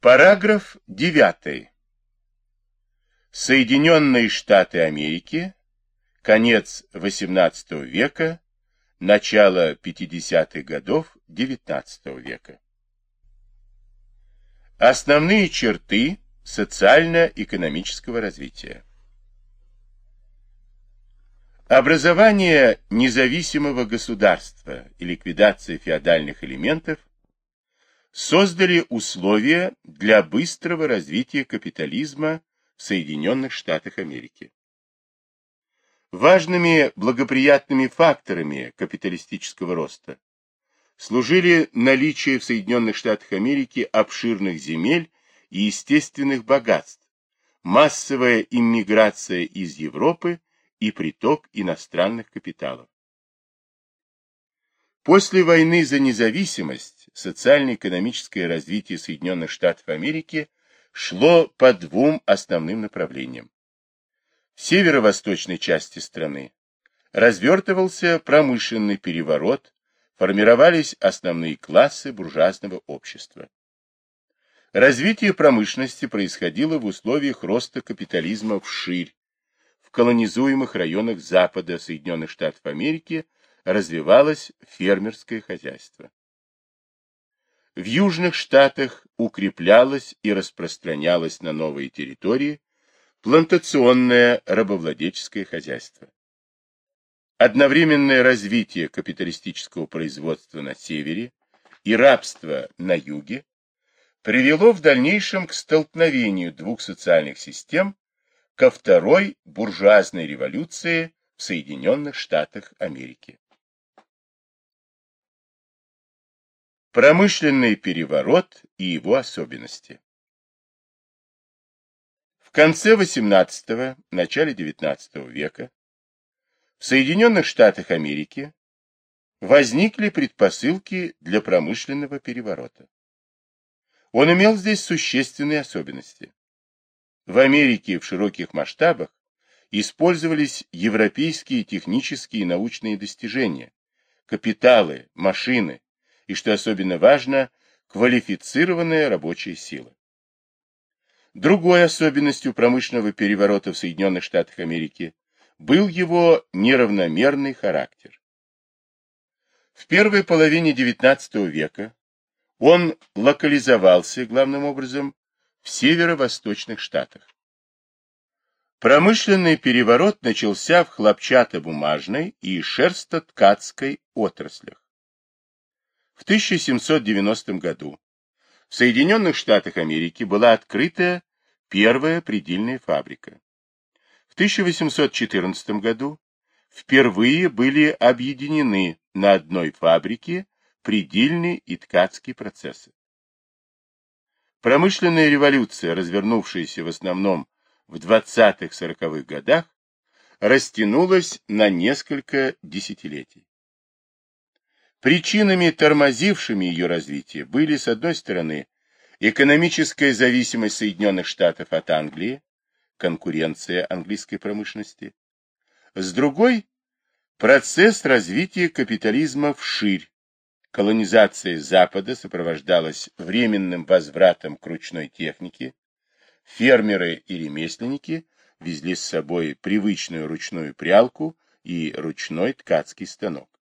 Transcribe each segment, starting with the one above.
Параграф 9. Соединенные Штаты Америки. Конец XVIII века. Начало 50-х годов XIX века. Основные черты социально-экономического развития. Образование независимого государства и ликвидация феодальных элементов создали условия для быстрого развития капитализма в Соединенных Штатах Америки. Важными благоприятными факторами капиталистического роста служили наличие в Соединенных Штатах Америки обширных земель и естественных богатств, массовая иммиграция из Европы и приток иностранных капиталов. После войны за независимость социально-экономическое развитие Соединенных Штатов Америки шло по двум основным направлениям. В северо-восточной части страны развертывался промышленный переворот, формировались основные классы буржуазного общества. Развитие промышленности происходило в условиях роста капитализма вширь, в колонизуемых районах Запада Соединенных Штатов Америки – развивалось фермерское хозяйство. В южных штатах укреплялось и распространялось на новые территории плантационное рабовладельческое хозяйство. Одновременное развитие капиталистического производства на севере и рабства на юге привело в дальнейшем к столкновению двух социальных систем ко второй буржуазной революции в Соединенных Штатах Америки. Промышленный переворот и его особенности. В конце XVIII – начале XIX века в Соединенных Штатах Америки возникли предпосылки для промышленного переворота. Он имел здесь существенные особенности. В Америке в широких масштабах использовались европейские технические и научные достижения, капиталы, машины, и, что особенно важно, квалифицированная рабочая сила. Другой особенностью промышленного переворота в Соединенных Штатах Америки был его неравномерный характер. В первой половине XIX века он локализовался главным образом в северо-восточных штатах. Промышленный переворот начался в хлопчатобумажной и шерстоткацкой отраслях. В 1790 году в Соединенных Штатах Америки была открыта первая предельная фабрика. В 1814 году впервые были объединены на одной фабрике предельный и ткацкий процессы. Промышленная революция, развернувшаяся в основном в 20-40-х годах, растянулась на несколько десятилетий. Причинами, тормозившими ее развитие, были, с одной стороны, экономическая зависимость Соединенных Штатов от Англии, конкуренция английской промышленности, с другой – процесс развития капитализма вширь. Колонизация Запада сопровождалась временным возвратом к ручной технике, фермеры и ремесленники везли с собой привычную ручную прялку и ручной ткацкий станок.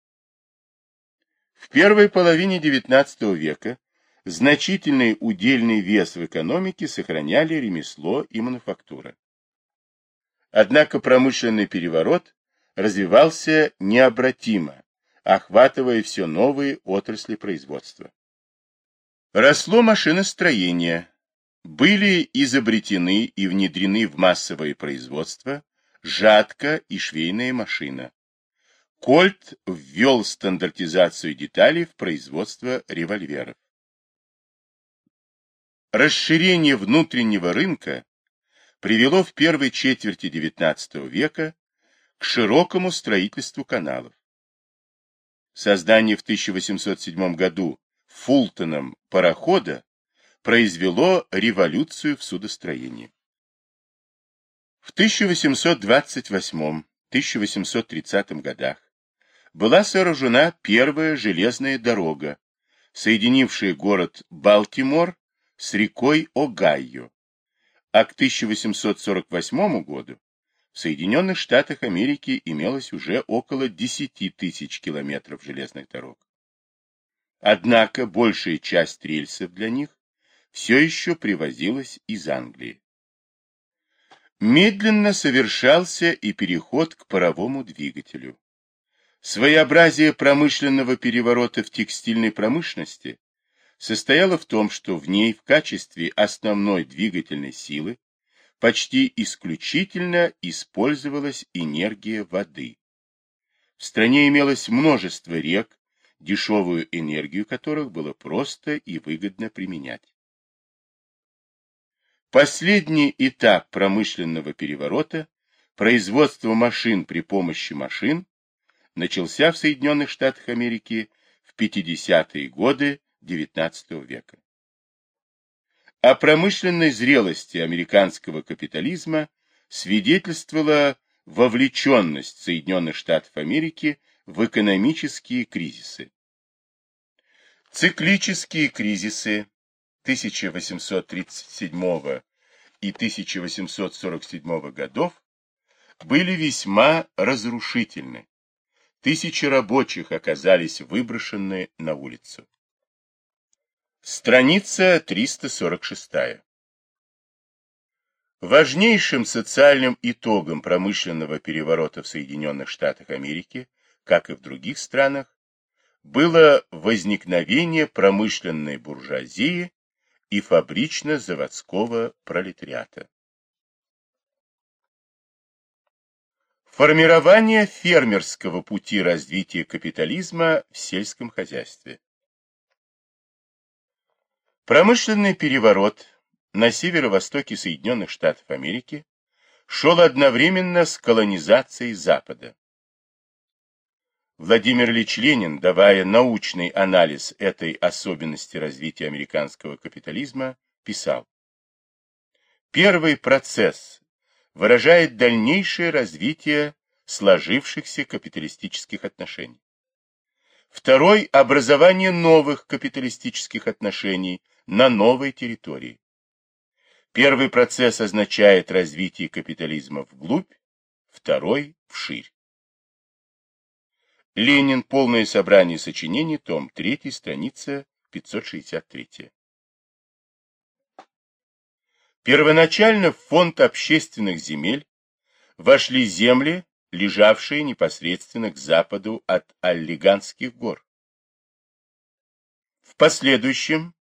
В первой половине XIX века значительный удельный вес в экономике сохраняли ремесло и мануфактура. Однако промышленный переворот развивался необратимо, охватывая все новые отрасли производства. Росло машиностроение, были изобретены и внедрены в массовое производство жатка и швейная машина, Кольт ввел стандартизацию деталей в производство револьверов. Расширение внутреннего рынка привело в первой четверти XIX века к широкому строительству каналов. Создание в 1807 году Фултоном парохода произвело революцию в судостроении. В 1828-1830 годах была сооружена первая железная дорога, соединившая город Балтимор с рекой Огайо, а к 1848 году в Соединенных Штатах Америки имелось уже около 10 тысяч километров железных дорог. Однако большая часть рельсов для них все еще привозилась из Англии. Медленно совершался и переход к паровому двигателю. Своеобразие промышленного переворота в текстильной промышленности состояло в том, что в ней в качестве основной двигательной силы почти исключительно использовалась энергия воды. В стране имелось множество рек, дешевую энергию которых было просто и выгодно применять. Последний этап промышленного переворота, производство машин при помощи машин, начался в Соединенных Штатах Америки в 50-е годы XIX века. О промышленной зрелости американского капитализма свидетельствовала вовлеченность Соединенных Штатов Америки в экономические кризисы. Циклические кризисы 1837 и 1847 годов были весьма разрушительны. Тысячи рабочих оказались выброшены на улицу. Страница 346. Важнейшим социальным итогом промышленного переворота в Соединенных Штатах Америки, как и в других странах, было возникновение промышленной буржуазии и фабрично-заводского пролетариата. Формирование фермерского пути развития капитализма в сельском хозяйстве. Промышленный переворот на северо-востоке Соединенных Штатов Америки шел одновременно с колонизацией Запада. Владимир Ильич Ленин, давая научный анализ этой особенности развития американского капитализма, писал Первый процесс выражает дальнейшее развитие сложившихся капиталистических отношений. Второй – образование новых капиталистических отношений – на новой территории. Первый процесс означает развитие капитализма вглубь, второй – вширь. Ленин. Полное собрание сочинений. Том 3. Страница 563. Первоначально в фонд общественных земель вошли земли, лежавшие непосредственно к западу от Аллиганских гор. В последующем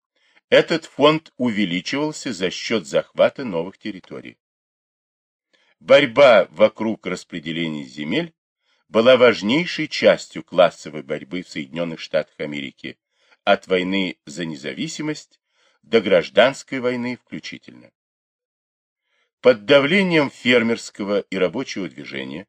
этот фонд увеличивался за счет захвата новых территорий. Борьба вокруг распределения земель была важнейшей частью классовой борьбы в Соединенных Штатах Америки от войны за независимость до гражданской войны включительно. Под давлением фермерского и рабочего движения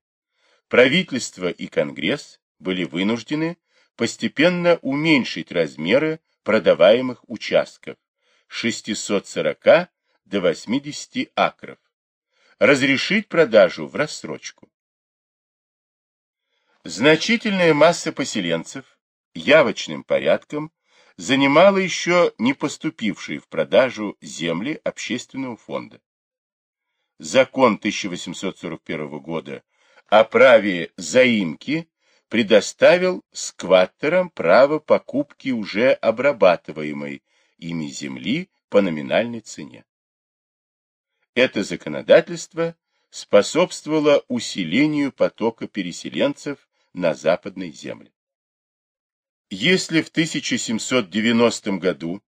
правительство и Конгресс были вынуждены постепенно уменьшить размеры продаваемых участков 640 до 80 акров, разрешить продажу в рассрочку. Значительная масса поселенцев явочным порядком занимала еще не поступившие в продажу земли общественного фонда. Закон 1841 года о праве заимки предоставил скваттерам право покупки уже обрабатываемой ими земли по номинальной цене. Это законодательство способствовало усилению потока переселенцев на западной земле. Если в 1790 году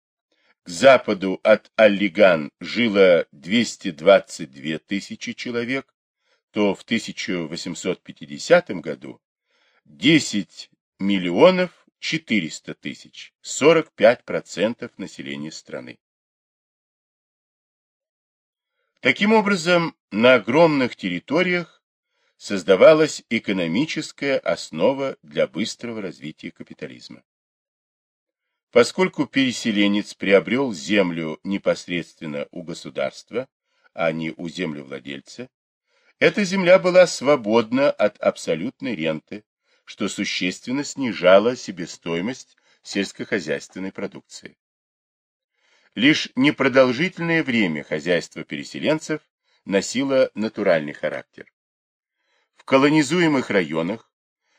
к западу от Аллиган жило 222 тысячи человек, то в 1850 году 10 миллионов 400 тысяч, 45% населения страны. Таким образом, на огромных территориях создавалась экономическая основа для быстрого развития капитализма. Поскольку переселенец приобрел землю непосредственно у государства, а не у землевладельца, эта земля была свободна от абсолютной ренты, что существенно снижало себестоимость сельскохозяйственной продукции. Лишь непродолжительное время хозяйство переселенцев носило натуральный характер. В колонизуемых районах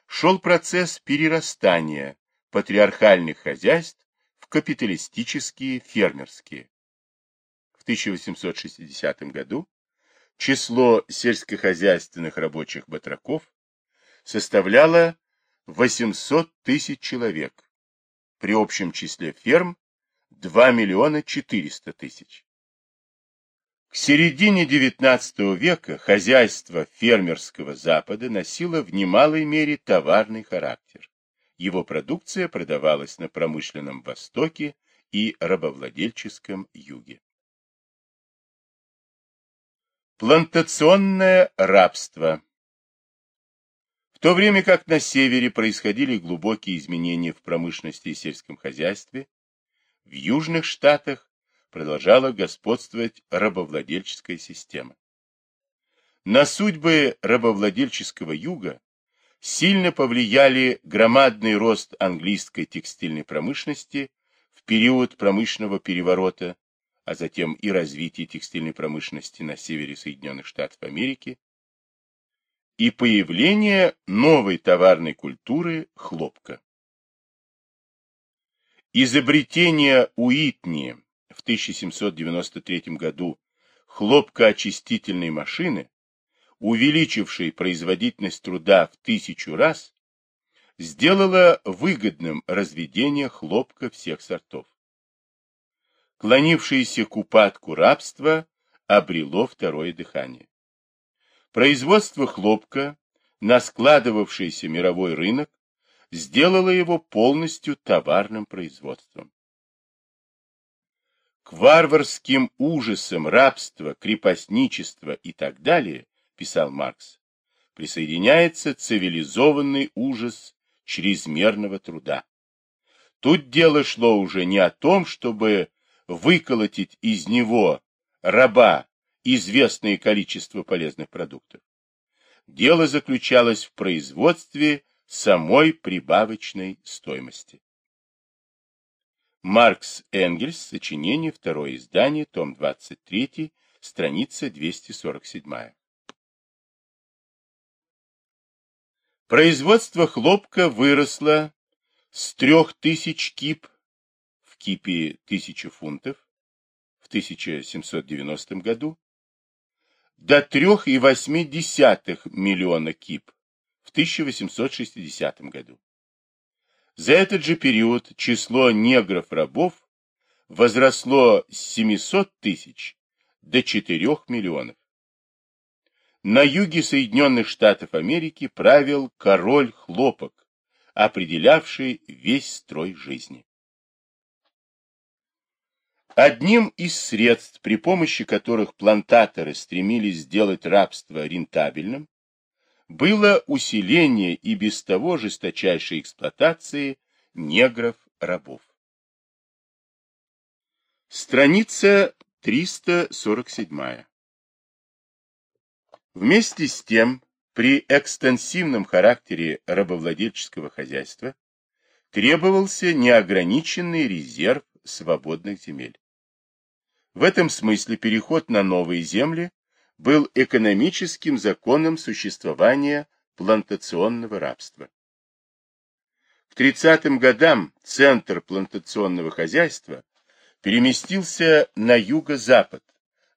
шел процесс перерастания патриархальных хозяйств в капиталистические фермерские. В 1860 году число сельскохозяйственных рабочих батраков составляло 800 тысяч человек, при общем числе ферм 2 миллиона 400 тысяч. К середине XIX века хозяйство фермерского Запада носило в немалой мере товарный характер. Его продукция продавалась на промышленном Востоке и рабовладельческом Юге. Плантационное рабство В то время как на севере происходили глубокие изменения в промышленности и сельском хозяйстве, в южных штатах продолжала господствовать рабовладельческая система. На судьбы рабовладельческого юга сильно повлияли громадный рост английской текстильной промышленности в период промышленного переворота, а затем и развитие текстильной промышленности на севере Соединенных Штатов Америки, и появление новой товарной культуры хлопка. Изобретение Уитни в 1793 году хлопкоочистительной машины, увеличившей производительность труда в тысячу раз, сделало выгодным разведение хлопка всех сортов. Клонившееся к упадку рабства обрело второе дыхание. Производство хлопка на складывавшийся мировой рынок сделало его полностью товарным производством. К варварским ужасам рабства, крепостничества и так далее, писал Маркс, присоединяется цивилизованный ужас чрезмерного труда. Тут дело шло уже не о том, чтобы выколотить из него раба известное количество полезных продуктов. Дело заключалось в производстве самой прибавочной стоимости. Маркс Энгельс, сочинение, второе издание, том 23, страница 247. Производство хлопка выросло с 3000 кип в кипе 1000 фунтов в 1790 году до 3,8 миллиона кип в 1860 году. За этот же период число негров-рабов возросло с 700 тысяч до 4 миллионов. На юге Соединенных Штатов Америки правил король хлопок, определявший весь строй жизни. Одним из средств, при помощи которых плантаторы стремились сделать рабство рентабельным, было усиление и без того жесточайшей эксплуатации негров-рабов. Страница 347. Вместе с тем, при экстенсивном характере рабовладельческого хозяйства требовался неограниченный резерв свободных земель. В этом смысле переход на новые земли был экономическим законом существования плантационного рабства. К 30-м годам центр плантационного хозяйства переместился на юго-запад,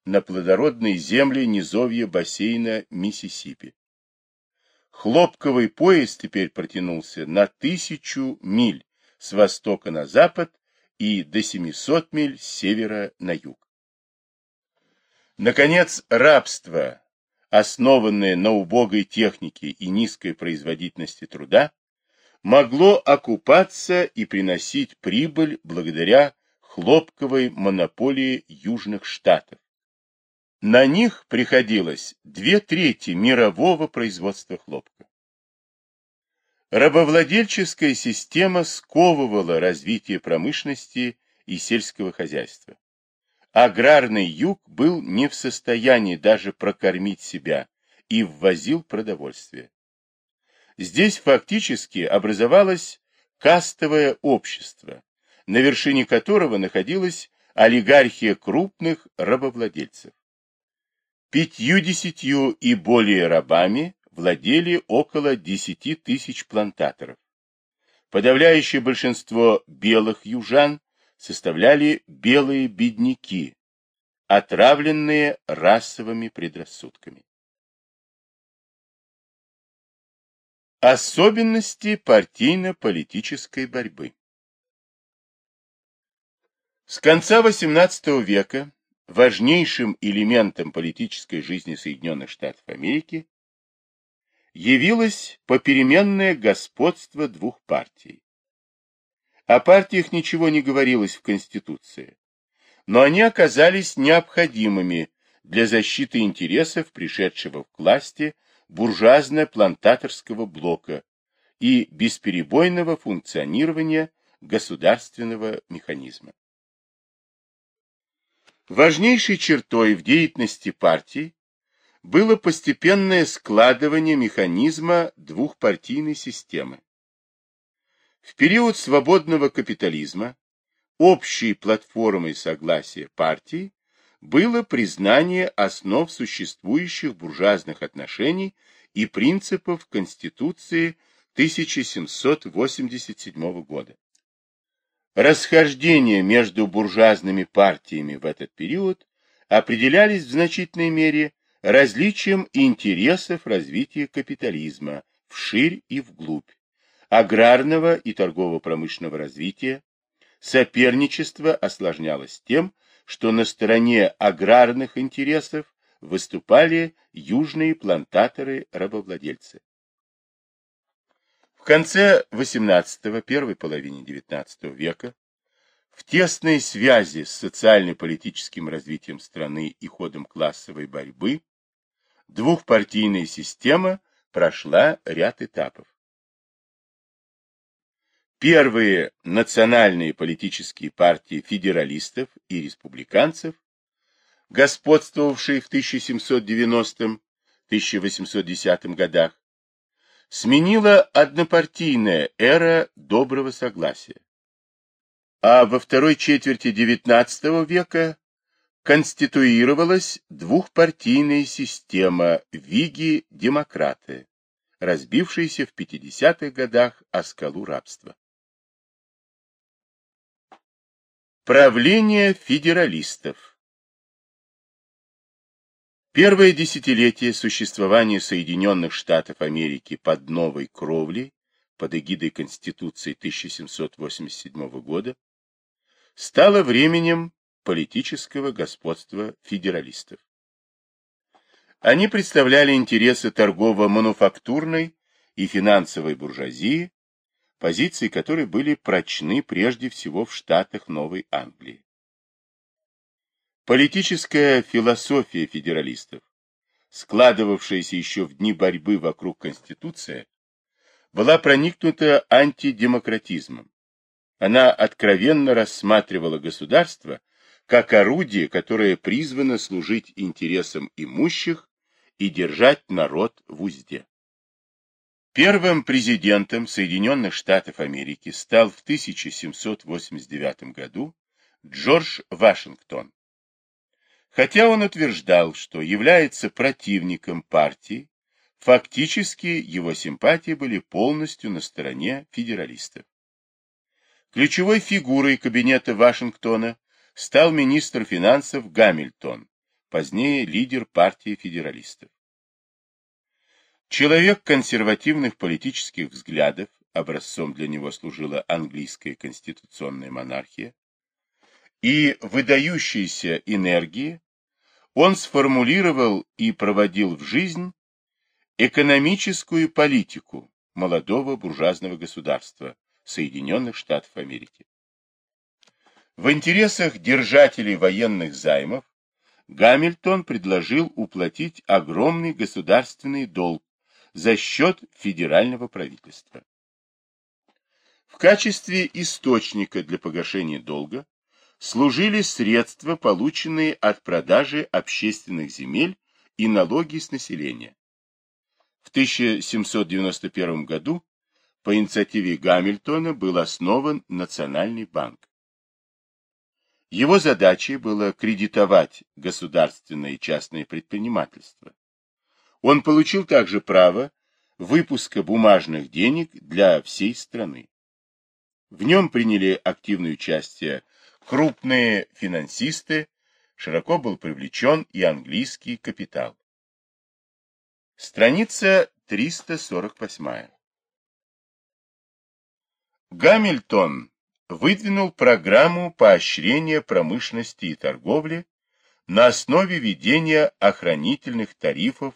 на плодородные земли низовья бассейна Миссисипи. Хлопковый пояс теперь протянулся на тысячу миль с востока на запад и до 700 миль с севера на юг. Наконец, рабство, основанное на убогой технике и низкой производительности труда, могло окупаться и приносить прибыль благодаря хлопковой монополии Южных Штатов. На них приходилось две трети мирового производства хлопка. Рабовладельческая система сковывала развитие промышленности и сельского хозяйства аграрный юг был не в состоянии даже прокормить себя и ввозил продовольствие. Здесь фактически образовалось кастовое общество, на вершине которого находилась олигархия крупных рабовладельцев. Пятью-десятью и более рабами владели около десяти тысяч плантаторов. Подавляющее большинство белых южан составляли белые бедняки, отравленные расовыми предрассудками. Особенности партийно-политической борьбы С конца XVIII века важнейшим элементом политической жизни Соединенных Штатов Америки явилось попеременное господство двух партий. О партиях ничего не говорилось в Конституции, но они оказались необходимыми для защиты интересов пришедшего к власти буржуазно-плантаторского блока и бесперебойного функционирования государственного механизма. Важнейшей чертой в деятельности партий было постепенное складывание механизма двухпартийной системы. В период свободного капитализма общей платформой согласия партий было признание основ существующих буржуазных отношений и принципов Конституции 1787 года. Расхождения между буржуазными партиями в этот период определялись в значительной мере различием интересов развития капитализма вширь и вглубь, аграрного и торгово-промышленного развития, соперничество осложнялось тем, что на стороне аграрных интересов выступали южные плантаторы-рабовладельцы. В конце XVIII – первой половине XIX века в тесной связи с социально-политическим развитием страны и ходом классовой борьбы двухпартийная система прошла ряд этапов. Первые национальные политические партии федералистов и республиканцев, господствовавшие в 1790-1810 годах, сменила однопартийная эра доброго согласия. А во второй четверти XIX века конституировалась двухпартийная система Виги-демократы, разбившаяся в 50-х годах о скалу рабства. Правление федералистов Первое десятилетие существования Соединенных Штатов Америки под новой кровлей, под эгидой Конституции 1787 года, стало временем политического господства федералистов. Они представляли интересы торгово-мануфактурной и финансовой буржуазии, позиции которой были прочны прежде всего в штатах Новой Англии. Политическая философия федералистов, складывавшаяся еще в дни борьбы вокруг Конституции, была проникнута антидемократизмом. Она откровенно рассматривала государство как орудие, которое призвано служить интересам имущих и держать народ в узде. Первым президентом Соединенных Штатов Америки стал в 1789 году Джордж Вашингтон. Хотя он утверждал, что является противником партии, фактически его симпатии были полностью на стороне федералистов. Ключевой фигурой кабинета Вашингтона стал министр финансов Гамильтон, позднее лидер партии федералистов. Человек консервативных политических взглядов, образцом для него служила английская конституционная монархия, и выдающейся энергии, он сформулировал и проводил в жизнь экономическую политику молодого буржуазного государства Соединенных Штатов Америки. В интересах держателей военных займов Гамильтон предложил уплатить огромный государственный долг за счет федерального правительства. В качестве источника для погашения долга служили средства, полученные от продажи общественных земель и налоги с населения. В 1791 году по инициативе Гамильтона был основан Национальный банк. Его задачей было кредитовать государственное и частное предпринимательство. Он получил также право выпуска бумажных денег для всей страны. В нем приняли активное участие крупные финансисты, широко был привлечен и английский капитал. Страница 348. Гамильтон выдвинул программу поощрения промышленности и торговли на основе введения охранительных тарифов,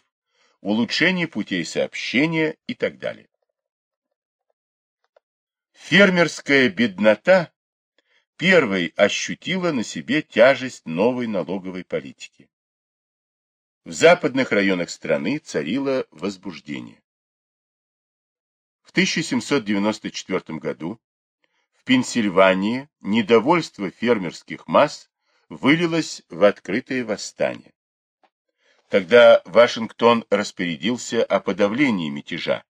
улучшения путей сообщения и так далее. Фермерская беднота первой ощутила на себе тяжесть новой налоговой политики. В западных районах страны царило возбуждение. В 1794 году в Пенсильвании недовольство фермерских масс вылилось в открытое восстание. Тогда Вашингтон распорядился о подавлении мятежа,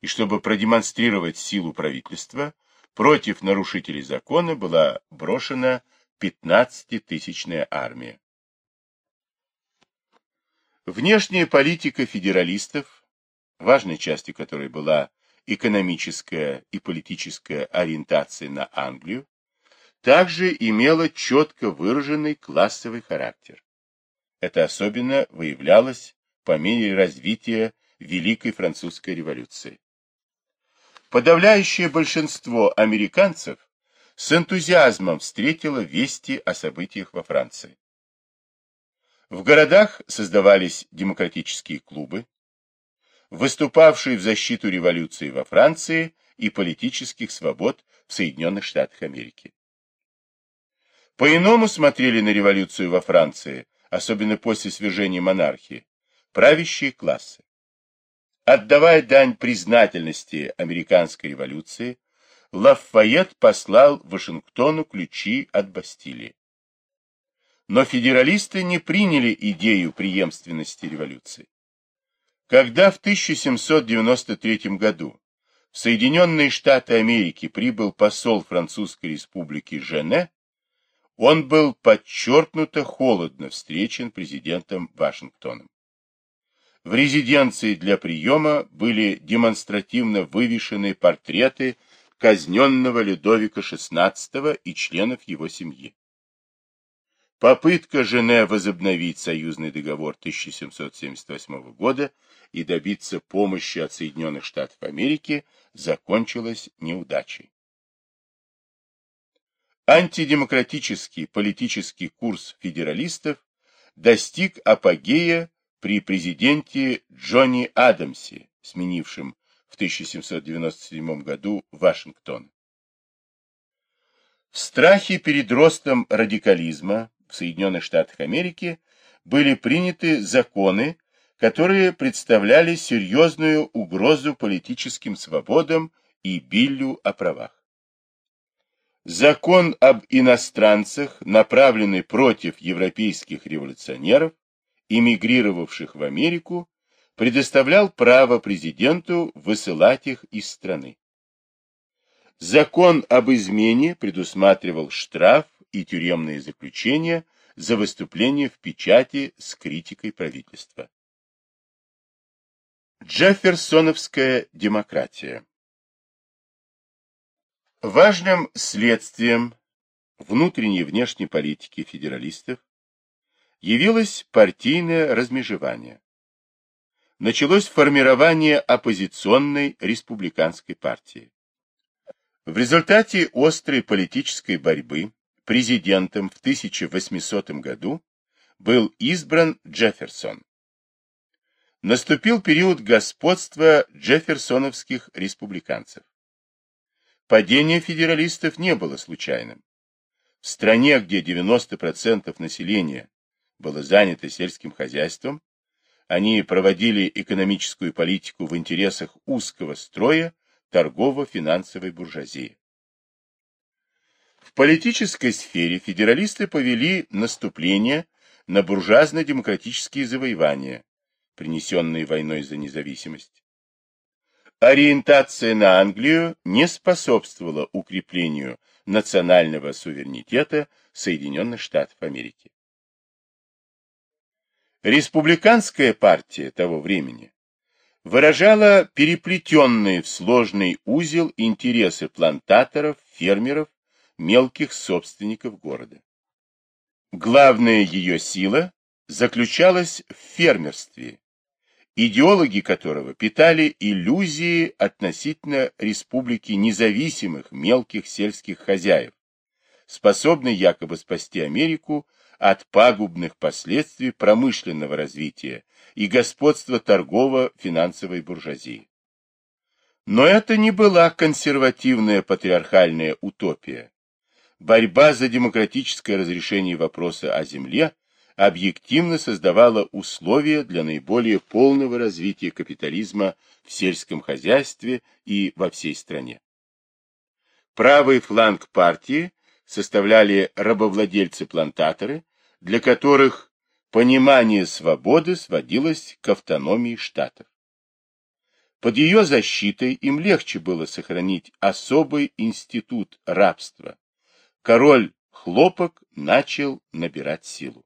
и чтобы продемонстрировать силу правительства, против нарушителей закона была брошена 15-тысячная армия. Внешняя политика федералистов, важной частью которой была экономическая и политическая ориентация на Англию, также имела четко выраженный классовый характер. Это особенно выявлялось по мере развития Великой Французской революции. Подавляющее большинство американцев с энтузиазмом встретило вести о событиях во Франции. В городах создавались демократические клубы, выступавшие в защиту революции во Франции и политических свобод в Соединенных Штатах Америки. По-иному смотрели на революцию во Франции, особенно после свержения монархии, правящие классы. Отдавая дань признательности американской революции, Лафайет послал Вашингтону ключи от Бастилии. Но федералисты не приняли идею преемственности революции. Когда в 1793 году в Соединенные Штаты Америки прибыл посол Французской республики Жене, он был подчеркнуто холодно встречен президентом Вашингтоном. В резиденции для приема были демонстративно вывешены портреты казненного Людовика XVI и членов его семьи. Попытка Жене возобновить союзный договор 1778 года и добиться помощи от Соединенных Штатов Америки закончилась неудачей. Антидемократический политический курс федералистов достиг апогея при президенте Джонни Адамсе, сменившем в 1797 году Вашингтон. В страхе перед ростом радикализма в Соединенных Штатах Америки были приняты законы, которые представляли серьезную угрозу политическим свободам и Биллю о правах. Закон об иностранцах, направленный против европейских революционеров, эмигрировавших в Америку, предоставлял право президенту высылать их из страны. Закон об измене предусматривал штраф и тюремные заключения за выступление в печати с критикой правительства. Джефферсоновская демократия Важным следствием внутренней и внешней политики федералистов явилось партийное размежевание. Началось формирование оппозиционной республиканской партии. В результате острой политической борьбы президентом в 1800 году был избран Джефферсон. Наступил период господства джефферсоновских республиканцев. Падение федералистов не было случайным. В стране, где 90% населения было занято сельским хозяйством, они проводили экономическую политику в интересах узкого строя торгово-финансовой буржуазии. В политической сфере федералисты повели наступление на буржуазно-демократические завоевания, принесенные войной за независимость. Ориентация на Англию не способствовала укреплению национального суверенитета Соединенных Штатов Америки. Республиканская партия того времени выражала переплетенные в сложный узел интересы плантаторов, фермеров, мелких собственников города. Главная ее сила заключалась в фермерстве, идеологи которого питали иллюзии относительно республики независимых мелких сельских хозяев, способной якобы спасти Америку от пагубных последствий промышленного развития и господства торгово-финансовой буржуазии. Но это не была консервативная патриархальная утопия. Борьба за демократическое разрешение вопроса о земле объективно создавала условия для наиболее полного развития капитализма в сельском хозяйстве и во всей стране. Правый фланг партии составляли рабовладельцы-плантаторы, для которых понимание свободы сводилось к автономии штатов. Под ее защитой им легче было сохранить особый институт рабства. Король хлопок начал набирать силу.